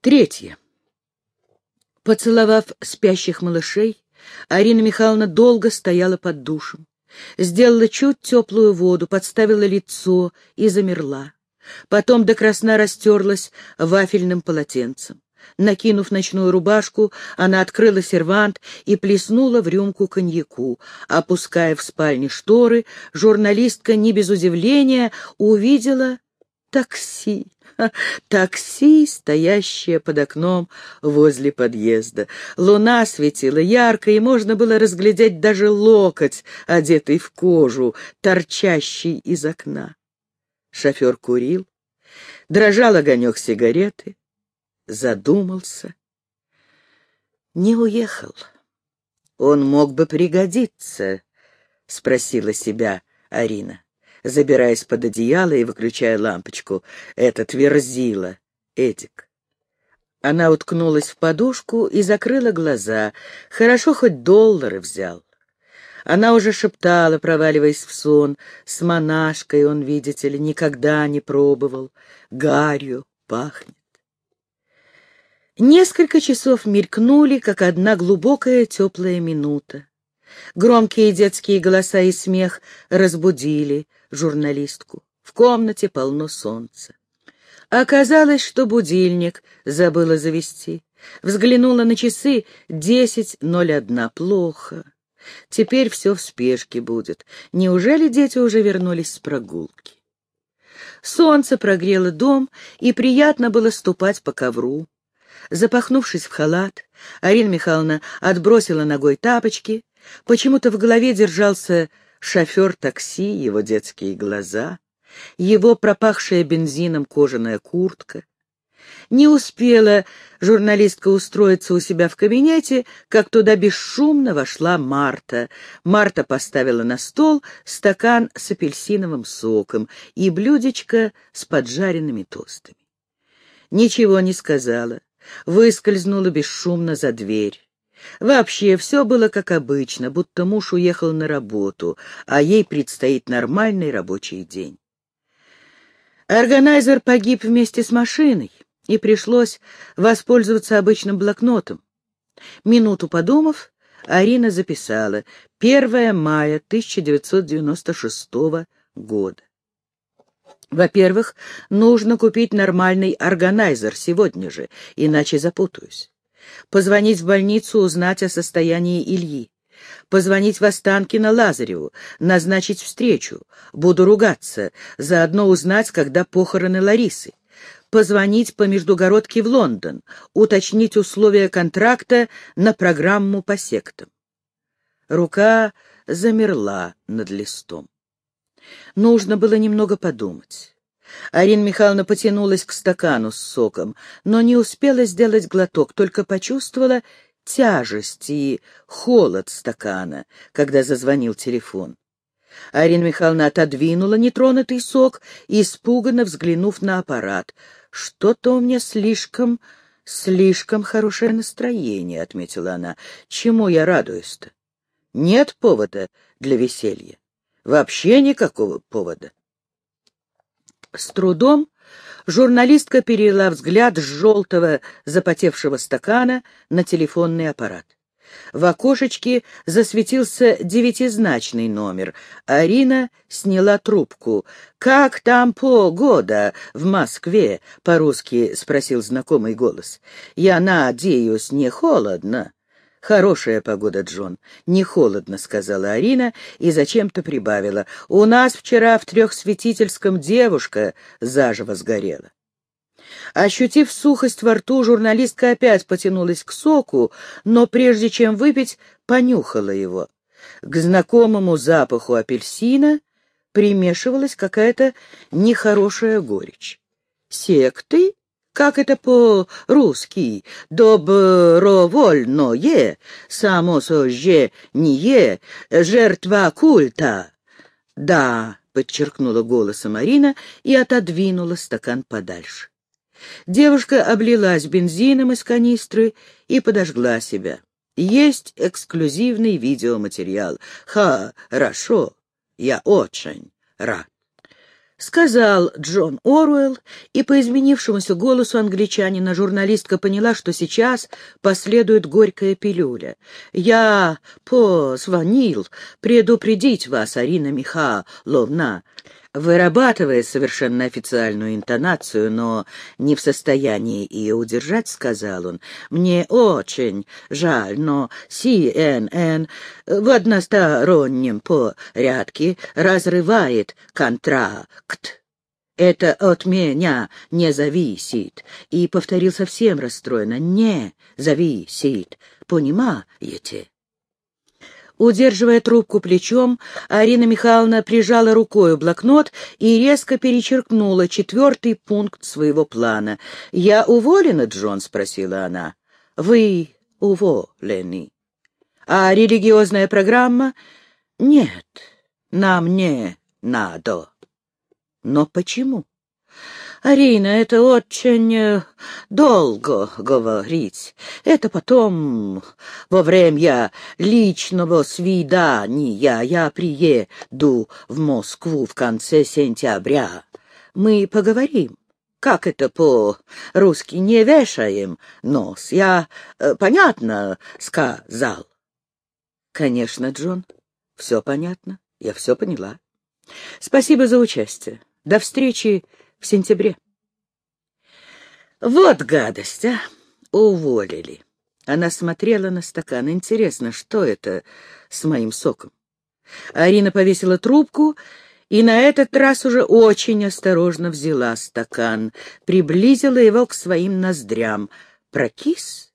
Третье. Поцеловав спящих малышей, Арина Михайловна долго стояла под душем. Сделала чуть теплую воду, подставила лицо и замерла. Потом до красна растерлась вафельным полотенцем. Накинув ночную рубашку, она открыла сервант и плеснула в рюмку коньяку. Опуская в спальне шторы, журналистка не без удивления увидела такси. Такси, стоящее под окном возле подъезда. Луна светила ярко, и можно было разглядеть даже локоть, одетый в кожу, торчащий из окна. Шофер курил, дрожал огонек сигареты, задумался. Не уехал. Он мог бы пригодиться, — спросила себя Арина забираясь под одеяло и выключая лампочку. «Этот верзила, Эдик». Она уткнулась в подушку и закрыла глаза. Хорошо хоть доллары взял. Она уже шептала, проваливаясь в сон. С монашкой он, видите ли, никогда не пробовал. Гарью пахнет. Несколько часов мелькнули, как одна глубокая теплая минута. Громкие детские голоса и смех разбудили журналистку. В комнате полно солнца. Оказалось, что будильник забыла завести. Взглянула на часы — десять ноль одна. Плохо. Теперь все в спешке будет. Неужели дети уже вернулись с прогулки? Солнце прогрело дом, и приятно было ступать по ковру. Запахнувшись в халат, Арина Михайловна отбросила ногой тапочки. Почему-то в голове держался шофер такси, его детские глаза, его пропахшая бензином кожаная куртка. Не успела журналистка устроиться у себя в кабинете, как туда бесшумно вошла Марта. Марта поставила на стол стакан с апельсиновым соком и блюдечко с поджаренными тостами. Ничего не сказала, выскользнула бесшумно за дверь. Вообще все было как обычно, будто муж уехал на работу, а ей предстоит нормальный рабочий день. Органайзер погиб вместе с машиной, и пришлось воспользоваться обычным блокнотом. Минуту подумав, Арина записала 1 мая 1996 года. Во-первых, нужно купить нормальный органайзер сегодня же, иначе запутаюсь. Позвонить в больницу, узнать о состоянии Ильи. Позвонить в Останкино Лазареву, назначить встречу. Буду ругаться, заодно узнать, когда похороны Ларисы. Позвонить по междугородке в Лондон, уточнить условия контракта на программу по сектам. Рука замерла над листом. Нужно было немного подумать. Арина Михайловна потянулась к стакану с соком, но не успела сделать глоток, только почувствовала тяжесть и холод стакана, когда зазвонил телефон. Арина Михайловна отодвинула нетронутый сок, испуганно взглянув на аппарат. «Что-то у меня слишком, слишком хорошее настроение», — отметила она. «Чему я радуюсь-то? Нет повода для веселья. Вообще никакого повода. С трудом журналистка перевела взгляд с желтого запотевшего стакана на телефонный аппарат. В окошечке засветился девятизначный номер. Арина сняла трубку. «Как там погода в Москве?» — по-русски спросил знакомый голос. «Я надеюсь, не холодно?» «Хорошая погода, Джон. Не холодно», — сказала Арина и зачем-то прибавила. «У нас вчера в трехсветительском девушка заживо сгорела». Ощутив сухость во рту, журналистка опять потянулась к соку, но прежде чем выпить, понюхала его. К знакомому запаху апельсина примешивалась какая-то нехорошая горечь. «Секты?» Как это по-русски? Добровольное, само сожжение, жертва культа. Да, подчеркнула голосом Марина и отодвинула стакан подальше. Девушка облилась бензином из канистры и подожгла себя. Есть эксклюзивный видеоматериал. Хорошо, я очень рад. — сказал Джон Оруэлл, и по изменившемуся голосу англичанина журналистка поняла, что сейчас последует горькая пилюля. «Я позвонил предупредить вас, Арина Михайловна, Вырабатывая совершенно официальную интонацию, но не в состоянии ее удержать, сказал он, «Мне очень жаль, но CNN в одностороннем порядке разрывает контракт. Это от меня не зависит». И повторил совсем расстроенно, «Не зависит, понимаете?» Удерживая трубку плечом, Арина Михайловна прижала рукой блокнот и резко перечеркнула четвертый пункт своего плана. «Я уволена, Джон?» — спросила она. «Вы уволены. А религиозная программа?» «Нет, нам не надо». «Но почему?» Арина, это очень э, долго говорить. Это потом, во время личного свидания, я приеду в Москву в конце сентября. Мы поговорим. Как это по-русски не вешаем нос? Я э, понятно сказал. Конечно, Джон, все понятно. Я все поняла. Спасибо за участие. До встречи в сентябре. Вот гадость, а! Уволили. Она смотрела на стакан. Интересно, что это с моим соком? Арина повесила трубку и на этот раз уже очень осторожно взяла стакан, приблизила его к своим ноздрям. Прокис?